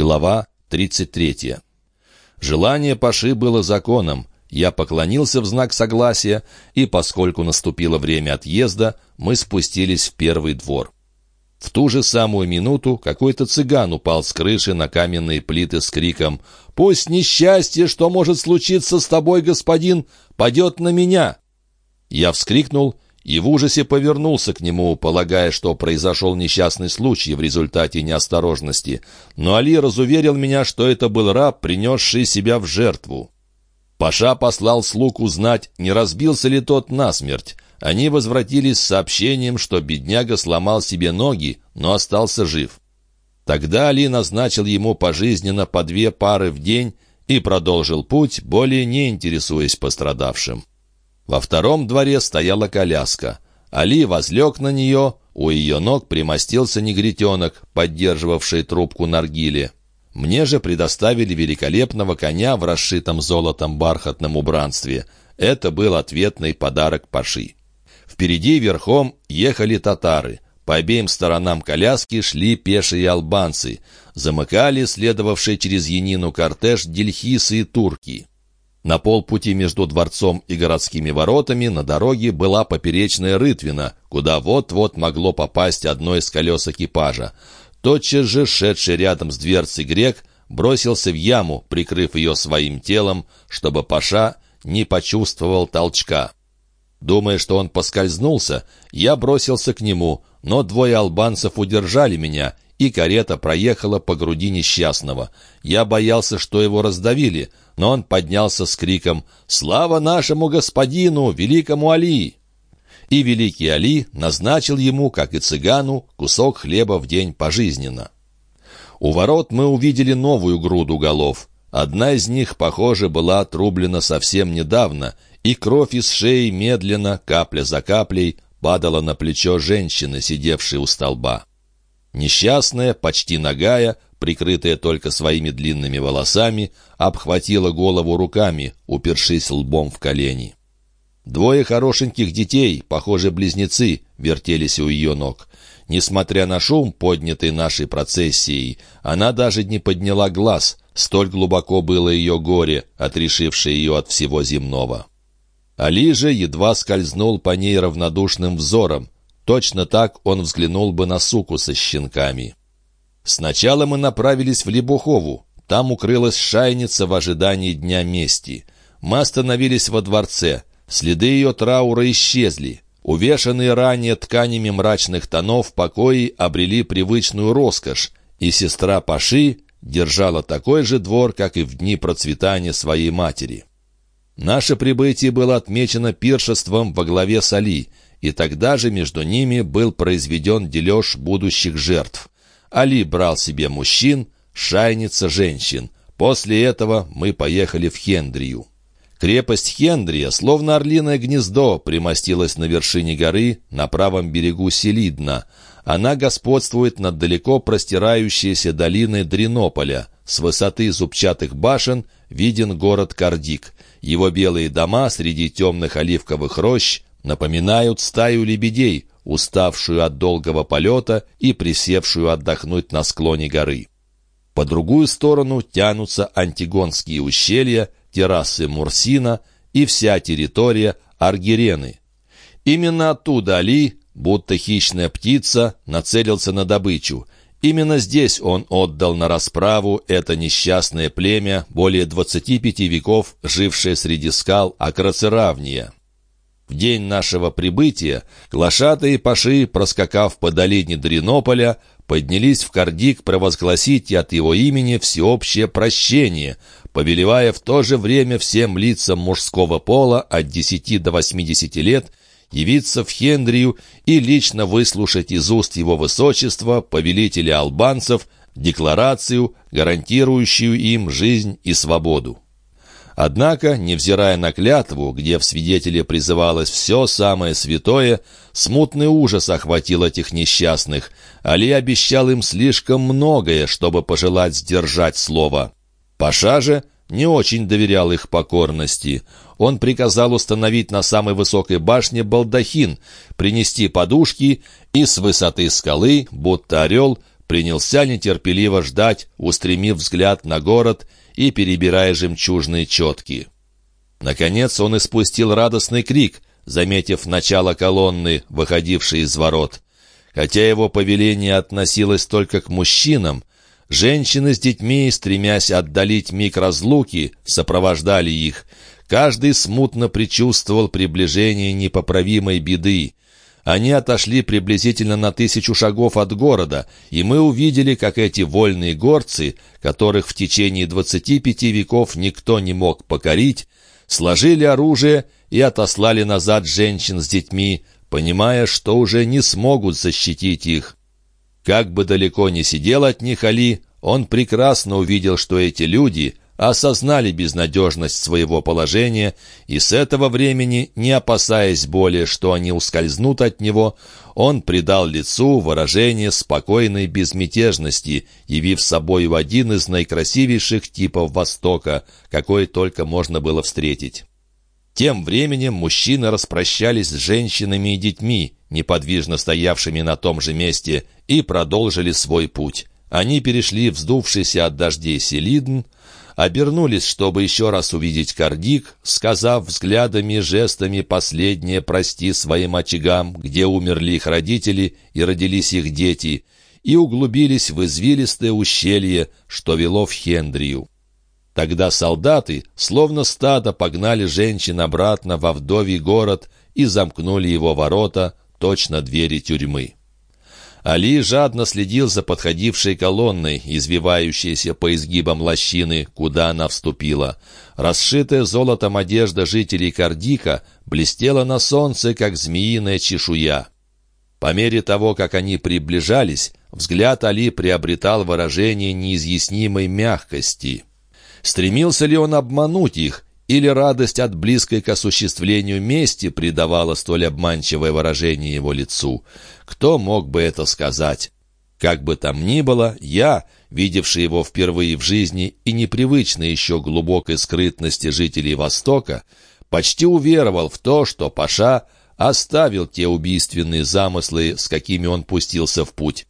Глава 33. Желание Паши было законом. Я поклонился в знак согласия, и, поскольку наступило время отъезда, мы спустились в первый двор. В ту же самую минуту какой-то цыган упал с крыши на каменные плиты с криком «Пусть несчастье, что может случиться с тобой, господин, падет на меня!» Я вскрикнул и в ужасе повернулся к нему, полагая, что произошел несчастный случай в результате неосторожности. Но Али разуверил меня, что это был раб, принесший себя в жертву. Паша послал слуг узнать, не разбился ли тот насмерть. Они возвратились с сообщением, что бедняга сломал себе ноги, но остался жив. Тогда Али назначил ему пожизненно по две пары в день и продолжил путь, более не интересуясь пострадавшим. Во втором дворе стояла коляска. Али возлег на нее, у ее ног примостился негритенок, поддерживавший трубку наргили. Мне же предоставили великолепного коня в расшитом золотом бархатном убранстве. Это был ответный подарок Паши. Впереди верхом ехали татары. По обеим сторонам коляски шли пешие албанцы. Замыкали следовавший через Янину кортеж дельхисы и турки. На полпути между дворцом и городскими воротами на дороге была поперечная рытвина, куда вот-вот могло попасть одно из колес экипажа. Тотчас же шедший рядом с дверцей грек бросился в яму, прикрыв ее своим телом, чтобы Паша не почувствовал толчка. Думая, что он поскользнулся, я бросился к нему, но двое албанцев удержали меня, и карета проехала по груди несчастного. Я боялся, что его раздавили, но он поднялся с криком «Слава нашему господину, великому Али!» И великий Али назначил ему, как и цыгану, кусок хлеба в день пожизненно. У ворот мы увидели новую груду голов. Одна из них, похоже, была отрублена совсем недавно, и кровь из шеи медленно, капля за каплей, падала на плечо женщины, сидевшей у столба. Несчастная, почти нагая, прикрытая только своими длинными волосами, обхватила голову руками, упершись лбом в колени. Двое хорошеньких детей, похоже, близнецы, вертелись у ее ног. Несмотря на шум, поднятый нашей процессией, она даже не подняла глаз, столь глубоко было ее горе, отрешившее ее от всего земного. Али же едва скользнул по ней равнодушным взором. Точно так он взглянул бы на суку со щенками. Сначала мы направились в Лебухову. Там укрылась шайница в ожидании Дня мести. Мы остановились во дворце. Следы ее траура исчезли. Увешанные ранее тканями мрачных тонов покои обрели привычную роскошь, и сестра Паши держала такой же двор, как и в дни процветания своей матери. Наше прибытие было отмечено пиршеством во главе с Али, и тогда же между ними был произведен дележ будущих жертв. Али брал себе мужчин, шайница женщин. После этого мы поехали в Хендрию. Крепость Хендрия, словно орлиное гнездо, примостилась на вершине горы на правом берегу Селидна. Она господствует над далеко простирающейся долиной Дренополя. С высоты зубчатых башен виден город Кардик. Его белые дома среди темных оливковых рощ напоминают стаю лебедей, уставшую от долгого полета и присевшую отдохнуть на склоне горы. По другую сторону тянутся антигонские ущелья, террасы Мурсина и вся территория Аргирены. Именно оттуда Али, будто хищная птица, нацелился на добычу. Именно здесь он отдал на расправу это несчастное племя, более 25 веков жившее среди скал Акрацеравния. В день нашего прибытия глашатые паши, проскакав по долине Дренополя, поднялись в Кардик провозгласить от его имени всеобщее прощение, повелевая в то же время всем лицам мужского пола от 10 до 80 лет явиться в Хендрию и лично выслушать из уст его высочества, повелителя албанцев, декларацию, гарантирующую им жизнь и свободу. Однако, невзирая на клятву, где в свидетеле призывалось все самое святое, смутный ужас охватил этих несчастных. Али обещал им слишком многое, чтобы пожелать сдержать слово. Паша же не очень доверял их покорности. Он приказал установить на самой высокой башне балдахин, принести подушки и с высоты скалы, будто орел, принялся нетерпеливо ждать, устремив взгляд на город и перебирая жемчужные четки. Наконец он испустил радостный крик, заметив начало колонны, выходившей из ворот. Хотя его повеление относилось только к мужчинам, женщины с детьми, стремясь отдалить миг разлуки, сопровождали их. Каждый смутно предчувствовал приближение непоправимой беды. Они отошли приблизительно на тысячу шагов от города, и мы увидели, как эти вольные горцы, которых в течение двадцати пяти веков никто не мог покорить, сложили оружие и отослали назад женщин с детьми, понимая, что уже не смогут защитить их. Как бы далеко ни сидел от них Али, он прекрасно увидел, что эти люди осознали безнадежность своего положения, и с этого времени, не опасаясь более, что они ускользнут от него, он придал лицу выражение спокойной безмятежности, явив собой один из наикрасивейших типов Востока, какой только можно было встретить. Тем временем мужчины распрощались с женщинами и детьми, неподвижно стоявшими на том же месте, и продолжили свой путь. Они перешли вздувшийся от дождей Селидн, обернулись, чтобы еще раз увидеть Кардик, сказав взглядами и жестами последнее «прости» своим очагам, где умерли их родители и родились их дети, и углубились в извилистое ущелье, что вело в Хендрию. Тогда солдаты, словно стадо, погнали женщин обратно во вдовий город и замкнули его ворота, точно двери тюрьмы. Али жадно следил за подходившей колонной, извивающейся по изгибам лощины, куда она вступила. Расшитая золотом одежда жителей Кардика блестела на солнце, как змеиная чешуя. По мере того, как они приближались, взгляд Али приобретал выражение неизъяснимой мягкости. Стремился ли он обмануть их, или радость от близкой к осуществлению мести придавала столь обманчивое выражение его лицу? Кто мог бы это сказать? Как бы там ни было, я, видевший его впервые в жизни и непривычный еще глубокой скрытности жителей Востока, почти уверовал в то, что Паша оставил те убийственные замыслы, с какими он пустился в путь.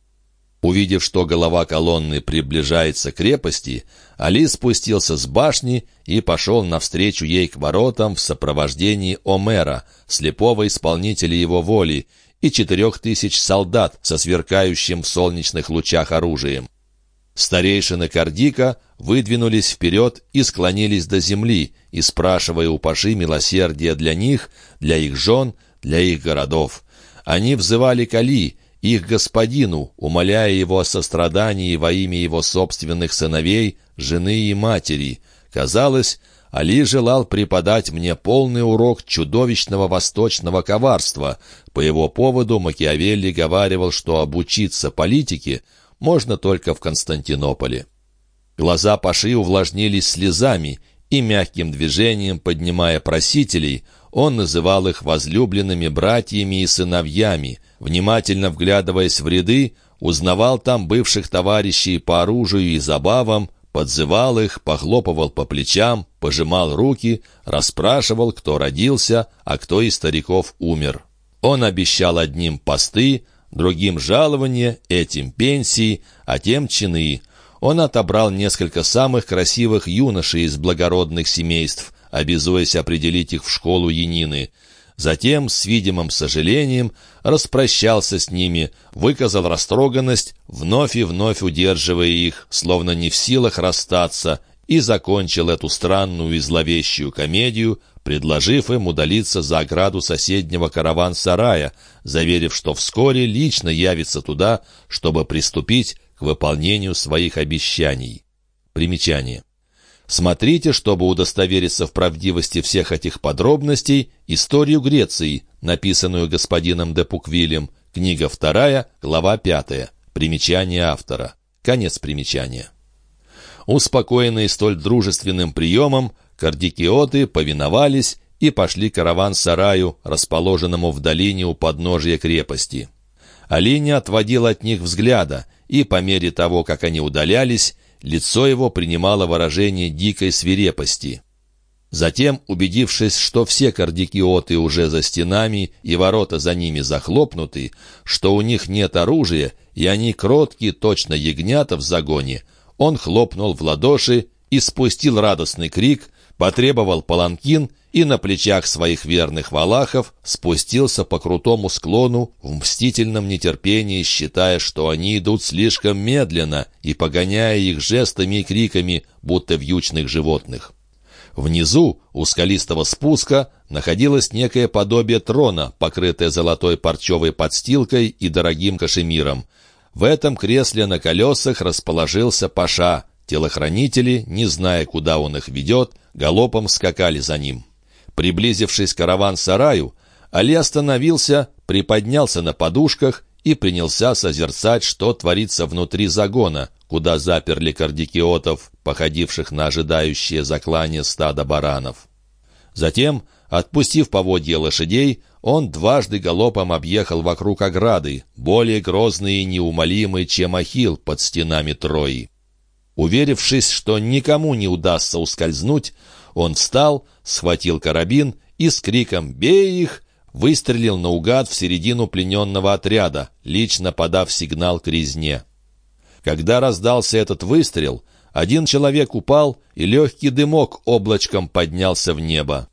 Увидев, что голова колонны приближается к крепости, Али спустился с башни и пошел навстречу ей к воротам в сопровождении Омера, слепого исполнителя его воли, и четырех тысяч солдат со сверкающим в солнечных лучах оружием. Старейшины Кардика выдвинулись вперед и склонились до земли, и спрашивая у Паши милосердия для них, для их жен, для их городов. Они взывали к Али, их господину, умоляя его о сострадании во имя его собственных сыновей, жены и матери. Казалось, Али желал преподать мне полный урок чудовищного восточного коварства. По его поводу Макиавелли говаривал, что обучиться политике можно только в Константинополе. Глаза Паши увлажнились слезами, и мягким движением, поднимая просителей, он называл их возлюбленными братьями и сыновьями, внимательно вглядываясь в ряды, узнавал там бывших товарищей по оружию и забавам, подзывал их, похлопывал по плечам, пожимал руки, расспрашивал, кто родился, а кто из стариков умер. Он обещал одним посты, другим жалования, этим пенсии, а тем чины. Он отобрал несколько самых красивых юношей из благородных семейств, обязуясь определить их в школу Янины. Затем, с видимым сожалением, распрощался с ними, выказал растроганность, вновь и вновь удерживая их, словно не в силах расстаться, и закончил эту странную и зловещую комедию, предложив им удалиться за ограду соседнего караван-сарая, заверив, что вскоре лично явится туда, чтобы приступить к выполнению своих обещаний. Примечание. Смотрите, чтобы удостовериться в правдивости всех этих подробностей, историю Греции, написанную господином де Пуквилем, книга вторая, глава пятая. Примечание автора. Конец примечания. Успокоенные столь дружественным приемом, кардикиоты повиновались и пошли караван-сараю, расположенному в долине у подножия крепости. Али не отводил от них взгляда, и по мере того, как они удалялись, Лицо его принимало выражение дикой свирепости. Затем, убедившись, что все кардикиоты уже за стенами и ворота за ними захлопнуты, что у них нет оружия, и они кроткие, точно ягнята в загоне, он хлопнул в ладоши и спустил радостный крик, потребовал паланкин и на плечах своих верных валахов спустился по крутому склону в мстительном нетерпении, считая, что они идут слишком медленно и погоняя их жестами и криками, будто вьючных животных. Внизу, у скалистого спуска, находилось некое подобие трона, покрытое золотой парчевой подстилкой и дорогим кашемиром. В этом кресле на колесах расположился Паша. Телохранители, не зная, куда он их ведет, галопом скакали за ним. Приблизившись к караван-сараю, Али остановился, приподнялся на подушках и принялся созерцать, что творится внутри загона, куда заперли кардикиотов, походивших на ожидающее заклание стада баранов. Затем, отпустив поводья лошадей, он дважды галопом объехал вокруг ограды, более грозный и неумолимый, чем Ахил под стенами Трои. Уверившись, что никому не удастся ускользнуть, он встал, схватил карабин и с криком «Бей их!» выстрелил наугад в середину плененного отряда, лично подав сигнал к резне. Когда раздался этот выстрел, один человек упал, и легкий дымок облачком поднялся в небо.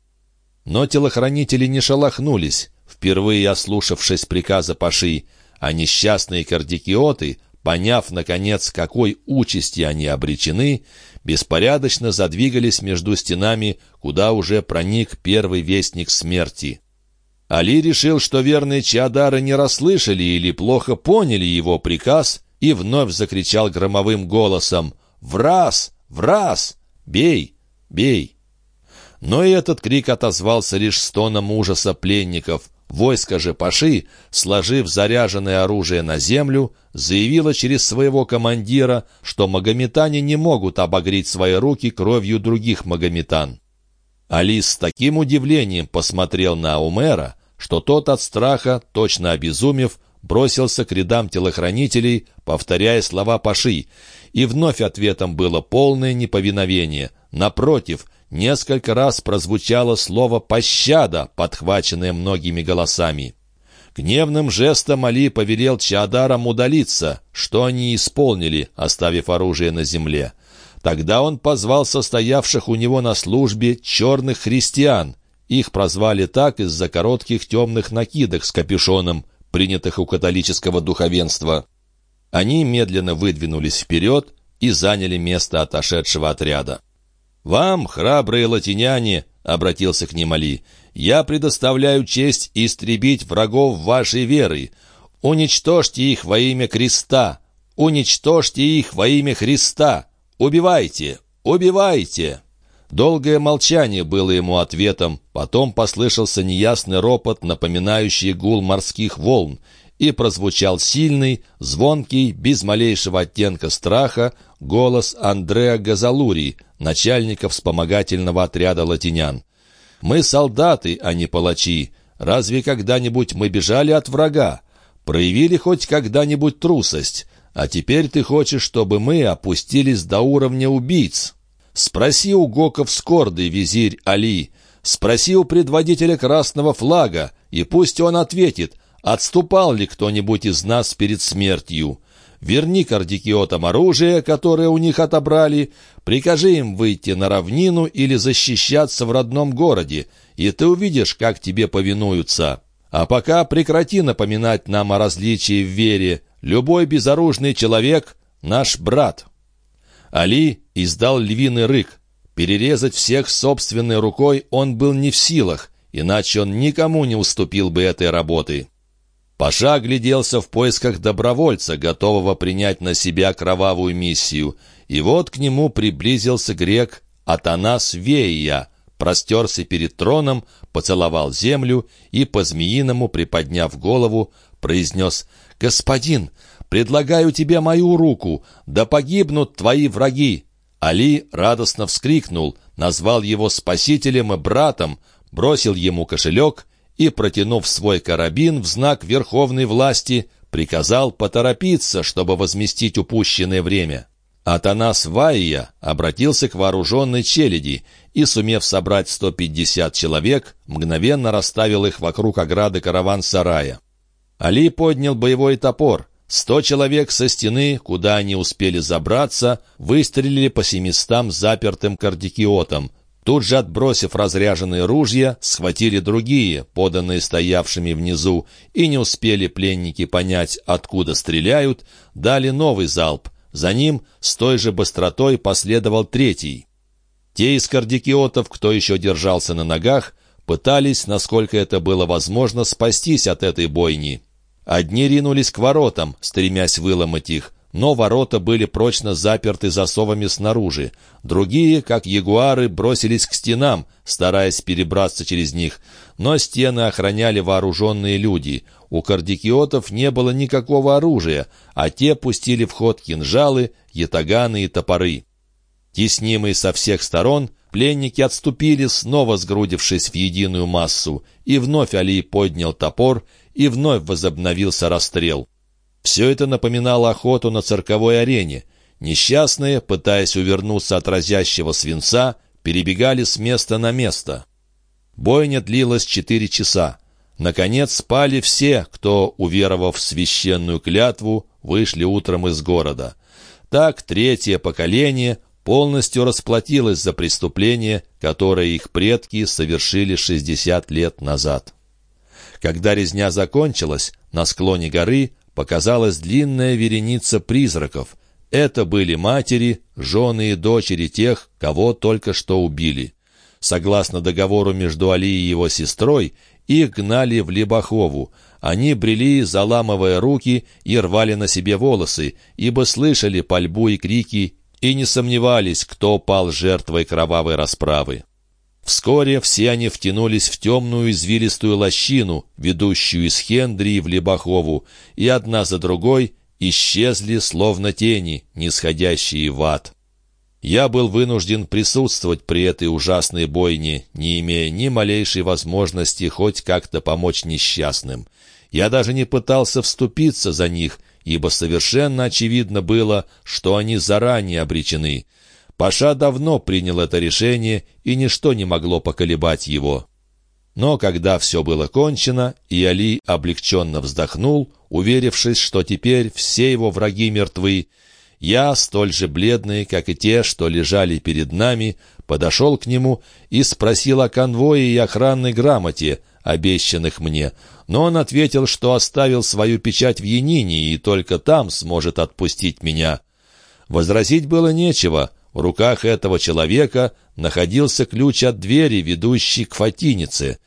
Но телохранители не шелохнулись, впервые ослушавшись приказа Паши, а несчастные кардикиоты, поняв, наконец, какой участи они обречены, беспорядочно задвигались между стенами, куда уже проник первый вестник смерти. Али решил, что верные Чиадары не расслышали или плохо поняли его приказ и вновь закричал громовым голосом «В раз! В раз! Бей! Бей!» Но и этот крик отозвался лишь стоном ужаса пленников. Войско же Паши, сложив заряженное оружие на землю, заявило через своего командира, что магометане не могут обогреть свои руки кровью других магометан. Алис с таким удивлением посмотрел на Умера, что тот от страха, точно обезумев, бросился к рядам телохранителей, повторяя слова Паши, и вновь ответом было полное неповиновение. Напротив, несколько раз прозвучало слово «пощада», подхваченное многими голосами. Гневным жестом Али повелел Чаадарам удалиться, что они исполнили, оставив оружие на земле. Тогда он позвал состоявших у него на службе черных христиан. Их прозвали так из-за коротких темных накидок с капюшоном, принятых у католического духовенства. Они медленно выдвинулись вперед и заняли место отошедшего отряда. «Вам, храбрые латиняне», — обратился к ним Али, — «я предоставляю честь истребить врагов вашей веры. Уничтожьте их во имя креста! Уничтожьте их во имя Христа! Убивайте! Убивайте!» Долгое молчание было ему ответом, потом послышался неясный ропот, напоминающий гул морских волн, и прозвучал сильный, звонкий, без малейшего оттенка страха, голос Андреа Газалури, начальника вспомогательного отряда латинян. «Мы солдаты, а не палачи. Разве когда-нибудь мы бежали от врага? Проявили хоть когда-нибудь трусость? А теперь ты хочешь, чтобы мы опустились до уровня убийц?» Спроси у Гоков Скорды, визирь Али. Спроси у предводителя красного флага, и пусть он ответит, отступал ли кто-нибудь из нас перед смертью. Верни кардикиотам оружие, которое у них отобрали, прикажи им выйти на равнину или защищаться в родном городе, и ты увидишь, как тебе повинуются. А пока прекрати напоминать нам о различии в вере. Любой безоружный человек — наш брат». Али издал львиный рык. Перерезать всех собственной рукой он был не в силах, иначе он никому не уступил бы этой работы. Паша гляделся в поисках добровольца, готового принять на себя кровавую миссию, и вот к нему приблизился грек Атанас Вея, простерся перед троном, поцеловал землю и, по-змеиному приподняв голову, произнес «Господин, предлагаю тебе мою руку, да погибнут твои враги!» Али радостно вскрикнул, назвал его спасителем и братом, бросил ему кошелек и, протянув свой карабин в знак верховной власти, приказал поторопиться, чтобы возместить упущенное время. Атанас Вайя обратился к вооруженной челяди и, сумев собрать 150 человек, мгновенно расставил их вокруг ограды караван-сарая. Али поднял боевой топор. Сто человек со стены, куда они успели забраться, выстрелили по семистам запертым кардикиотам. Тут же, отбросив разряженные ружья, схватили другие, поданные стоявшими внизу, и не успели пленники понять, откуда стреляют, дали новый залп. За ним с той же быстротой последовал третий. Те из кардикиотов, кто еще держался на ногах, пытались, насколько это было возможно, спастись от этой бойни. Одни ринулись к воротам, стремясь выломать их, но ворота были прочно заперты засовами снаружи. Другие, как ягуары, бросились к стенам, стараясь перебраться через них. Но стены охраняли вооруженные люди. У кардикиотов не было никакого оружия, а те пустили в ход кинжалы, ятаганы и топоры. Теснимые со всех сторон, пленники отступили, снова сгрудившись в единую массу, и вновь Али поднял топор, и вновь возобновился расстрел. Все это напоминало охоту на цирковой арене. Несчастные, пытаясь увернуться от разящего свинца, перебегали с места на место. Бойня длилась четыре часа. Наконец спали все, кто, уверовав в священную клятву, вышли утром из города. Так третье поколение полностью расплатилось за преступление, которое их предки совершили 60 лет назад. Когда резня закончилась, на склоне горы показалась длинная вереница призраков. Это были матери, жены и дочери тех, кого только что убили. Согласно договору между Али и его сестрой, их гнали в Лебахову. Они брели, заламывая руки, и рвали на себе волосы, ибо слышали пальбу и крики и не сомневались, кто пал жертвой кровавой расправы. Вскоре все они втянулись в темную извилистую лощину, ведущую из Хендрии в Лебахову, и одна за другой исчезли, словно тени, нисходящие в ад. Я был вынужден присутствовать при этой ужасной бойне, не имея ни малейшей возможности хоть как-то помочь несчастным. Я даже не пытался вступиться за них, ибо совершенно очевидно было, что они заранее обречены — Паша давно принял это решение, и ничто не могло поколебать его. Но когда все было кончено, и Али облегченно вздохнул, уверившись, что теперь все его враги мертвы, я, столь же бледный, как и те, что лежали перед нами, подошел к нему и спросил о конвое и охранной грамоте, обещанных мне, но он ответил, что оставил свою печать в Янине и только там сможет отпустить меня. Возразить было нечего, в руках этого человека находился ключ от двери, ведущей к Фатинице,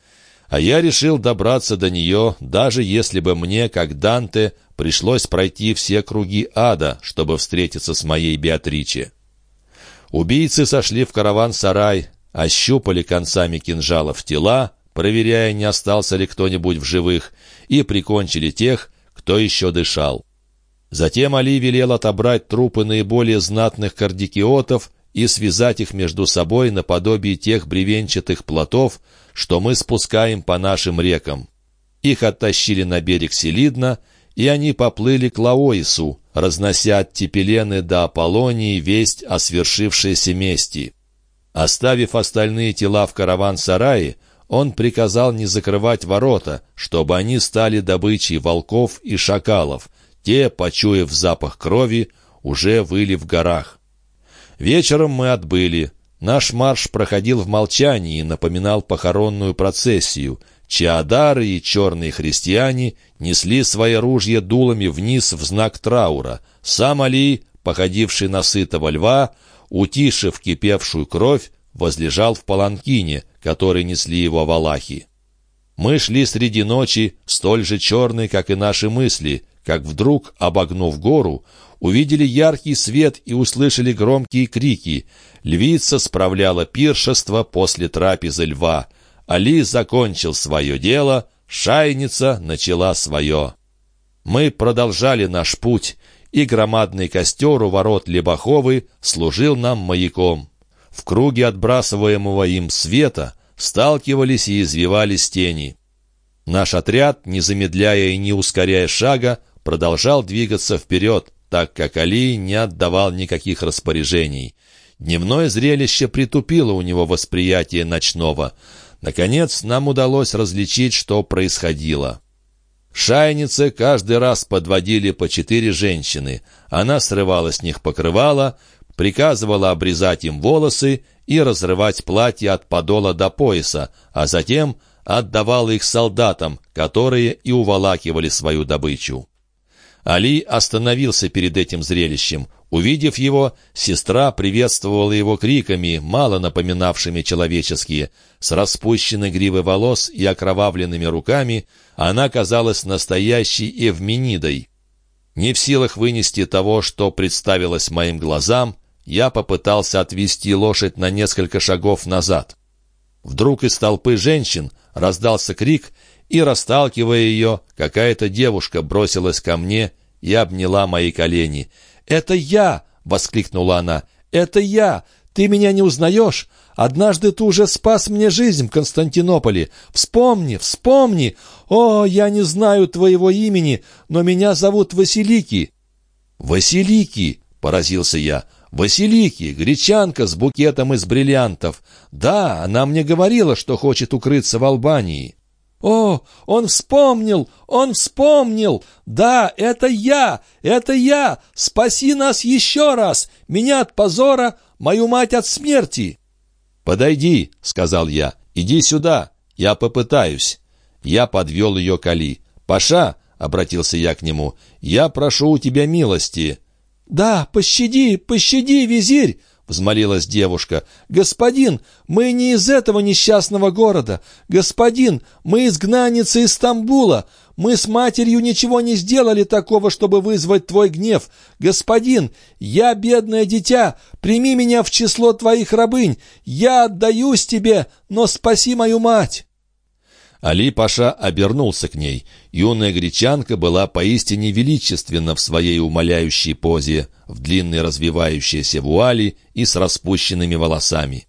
а я решил добраться до нее, даже если бы мне, как Данте, пришлось пройти все круги ада, чтобы встретиться с моей Беатриче. Убийцы сошли в караван-сарай, ощупали концами кинжалов тела, проверяя, не остался ли кто-нибудь в живых, и прикончили тех, кто еще дышал. Затем Али велел отобрать трупы наиболее знатных кардикиотов и связать их между собой наподобие тех бревенчатых плотов, что мы спускаем по нашим рекам. Их оттащили на берег Селидна, и они поплыли к Лаоису, разнося от Тепелены до Аполлонии весть о свершившейся мести. Оставив остальные тела в караван-сарае, он приказал не закрывать ворота, чтобы они стали добычей волков и шакалов — те, почуяв запах крови, уже выли в горах. Вечером мы отбыли. Наш марш проходил в молчании и напоминал похоронную процессию. Чаодары и черные христиане несли свои ружья дулами вниз в знак траура. Сам Али, походивший на сытого льва, утишив кипевшую кровь, возлежал в паланкине, который несли его валахи. Мы шли среди ночи, столь же черной, как и наши мысли, как вдруг, обогнув гору, увидели яркий свет и услышали громкие крики. Львица справляла пиршество после трапезы льва. Али закончил свое дело, шайница начала свое. Мы продолжали наш путь, и громадный костер у ворот Лебаховы служил нам маяком. В круге отбрасываемого им света сталкивались и извивались тени. Наш отряд, не замедляя и не ускоряя шага, продолжал двигаться вперед, так как Али не отдавал никаких распоряжений. Дневное зрелище притупило у него восприятие ночного. Наконец, нам удалось различить, что происходило. Шайницы каждый раз подводили по четыре женщины. Она срывала с них покрывало, приказывала обрезать им волосы и разрывать платье от подола до пояса, а затем отдавала их солдатам, которые и уволакивали свою добычу. Али остановился перед этим зрелищем. Увидев его, сестра приветствовала его криками, мало напоминавшими человеческие. С распущенной гривой волос и окровавленными руками она казалась настоящей Эвменидой. Не в силах вынести того, что представилось моим глазам, я попытался отвести лошадь на несколько шагов назад. Вдруг из толпы женщин раздался крик, и, расталкивая ее, какая-то девушка бросилась ко мне и обняла мои колени — «Это я!» — воскликнула она. «Это я! Ты меня не узнаешь? Однажды ты уже спас мне жизнь в Константинополе. Вспомни, вспомни! О, я не знаю твоего имени, но меня зовут Василики». «Василики!» — поразился я. «Василики, гречанка с букетом из бриллиантов. Да, она мне говорила, что хочет укрыться в Албании». «О, он вспомнил! Он вспомнил! Да, это я! Это я! Спаси нас еще раз! Меня от позора, мою мать от смерти!» «Подойди», — сказал я, — «иди сюда, я попытаюсь». Я подвел ее к Али. «Паша», — обратился я к нему, — «я прошу у тебя милости». «Да, пощади, пощади, визирь!» — взмолилась девушка. «Господин, мы не из этого несчастного города. Господин, мы изгнанницы из Стамбула. Мы с матерью ничего не сделали такого, чтобы вызвать твой гнев. Господин, я бедное дитя, прими меня в число твоих рабынь. Я отдаюсь тебе, но спаси мою мать». Али-паша обернулся к ней. Юная гречанка была поистине величественна в своей умоляющей позе, в длинной развивающейся вуали и с распущенными волосами.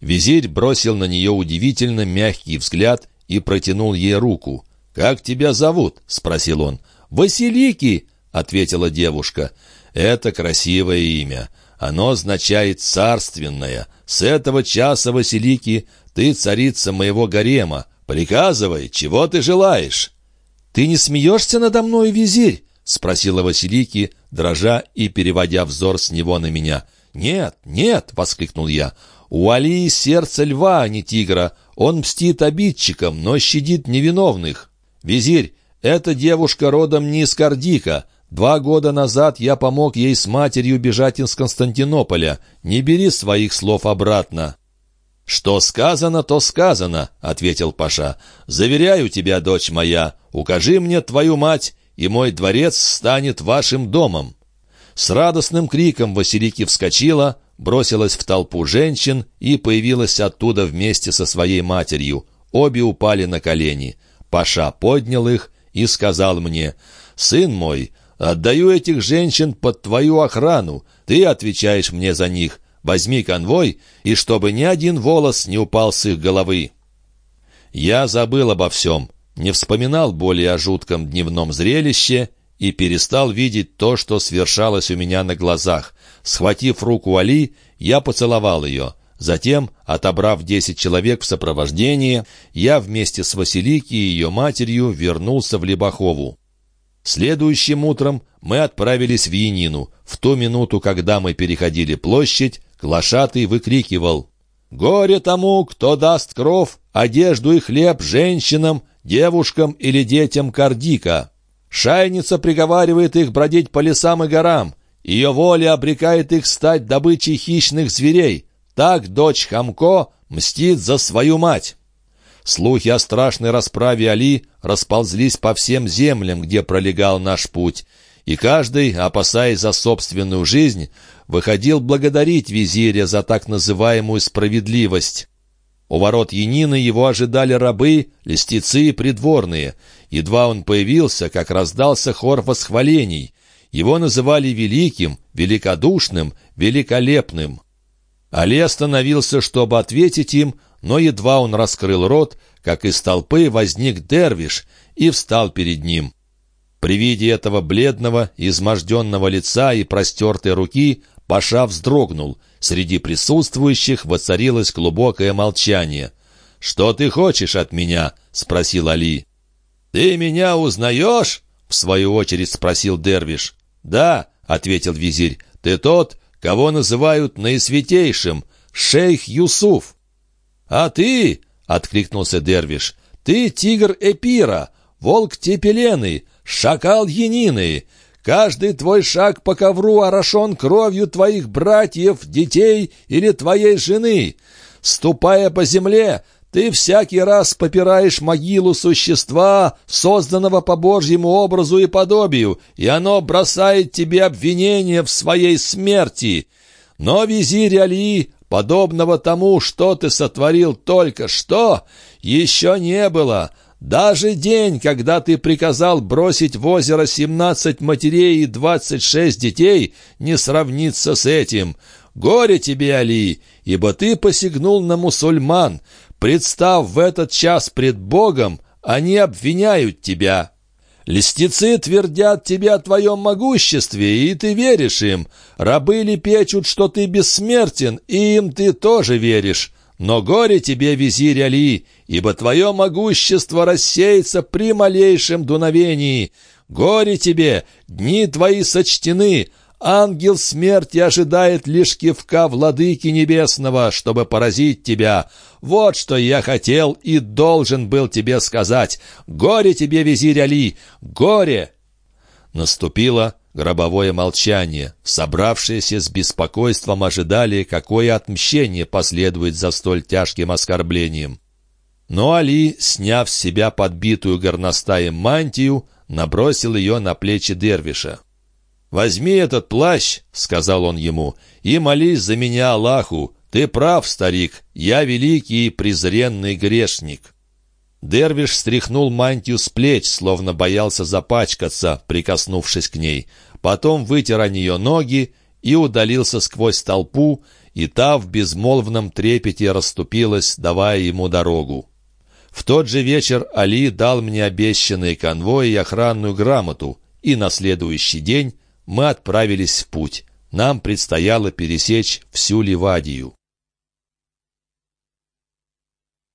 Визирь бросил на нее удивительно мягкий взгляд и протянул ей руку. «Как тебя зовут?» — спросил он. «Василики!» — ответила девушка. «Это красивое имя. Оно означает «царственное». С этого часа, Василики, ты царица моего гарема, «Приказывай, чего ты желаешь?» «Ты не смеешься надо мной, визирь?» — спросила Василики, дрожа и переводя взор с него на меня. «Нет, нет!» — воскликнул я. «У Алии сердце льва, а не тигра. Он мстит обидчикам, но щадит невиновных. Визирь, эта девушка родом не из Кардика. Два года назад я помог ей с матерью бежать из Константинополя. Не бери своих слов обратно». «Что сказано, то сказано», — ответил Паша. «Заверяю тебя, дочь моя, укажи мне твою мать, и мой дворец станет вашим домом». С радостным криком Василики вскочила, бросилась в толпу женщин и появилась оттуда вместе со своей матерью. Обе упали на колени. Паша поднял их и сказал мне, «Сын мой, отдаю этих женщин под твою охрану, ты отвечаешь мне за них». Возьми конвой, и чтобы ни один волос не упал с их головы». Я забыл обо всем, не вспоминал более о жутком дневном зрелище и перестал видеть то, что свершалось у меня на глазах. Схватив руку Али, я поцеловал ее. Затем, отобрав десять человек в сопровождении, я вместе с Василики и ее матерью вернулся в Лебахову. Следующим утром мы отправились в Янину. В ту минуту, когда мы переходили площадь, Глашатый выкрикивал «Горе тому, кто даст кров, одежду и хлеб женщинам, девушкам или детям Кардика. Шайница приговаривает их бродить по лесам и горам. Ее воля обрекает их стать добычей хищных зверей. Так дочь Хамко мстит за свою мать». Слухи о страшной расправе Али расползлись по всем землям, где пролегал наш путь, и каждый, опасаясь за собственную жизнь, выходил благодарить визиря за так называемую справедливость. У ворот Янины его ожидали рабы, листицы и придворные. Едва он появился, как раздался хор восхвалений. Его называли великим, великодушным, великолепным. Али остановился, чтобы ответить им, но едва он раскрыл рот, как из толпы возник дервиш и встал перед ним. При виде этого бледного, изможденного лица и простертой руки Паша вздрогнул. Среди присутствующих воцарилось глубокое молчание. «Что ты хочешь от меня?» — спросил Али. «Ты меня узнаешь?» — в свою очередь спросил Дервиш. «Да», — ответил визирь, — «ты тот, кого называют наисвятейшим, шейх Юсуф». «А ты?» — откликнулся Дервиш. «Ты тигр Эпира, волк Тепелены, шакал Янины. Каждый твой шаг по ковру орошен кровью твоих братьев, детей или твоей жены. Ступая по земле, ты всякий раз попираешь могилу существа, созданного по Божьему образу и подобию, и оно бросает тебе обвинение в своей смерти. Но визирь Али, подобного тому, что ты сотворил только что, еще не было». Даже день, когда ты приказал бросить в озеро семнадцать матерей и двадцать шесть детей, не сравнится с этим. Горе тебе, Али, ибо ты посягнул на мусульман. Представ в этот час пред Богом, они обвиняют тебя. Листицы твердят тебе о твоем могуществе, и ты веришь им. Рабы лепечут, что ты бессмертен, и им ты тоже веришь. Но горе тебе, визирь Али, ибо твое могущество рассеется при малейшем дуновении. Горе тебе, дни твои сочтены, ангел смерти ожидает лишь кивка владыки небесного, чтобы поразить тебя. Вот что я хотел и должен был тебе сказать. Горе тебе, визирь Али, горе!» Наступило гробовое молчание. Собравшиеся с беспокойством ожидали, какое отмщение последует за столь тяжким оскорблением. Но Али, сняв с себя подбитую горностаем мантию, набросил ее на плечи Дервиша. «Возьми этот плащ», — сказал он ему, — «и молись за меня Аллаху. Ты прав, старик, я великий и презренный грешник». Дервиш стряхнул мантию с плеч, словно боялся запачкаться, прикоснувшись к ней. Потом вытер о нее ноги и удалился сквозь толпу, и та в безмолвном трепете расступилась, давая ему дорогу. В тот же вечер Али дал мне обещанные конвой и охранную грамоту, и на следующий день мы отправились в путь. Нам предстояло пересечь всю Ливадию.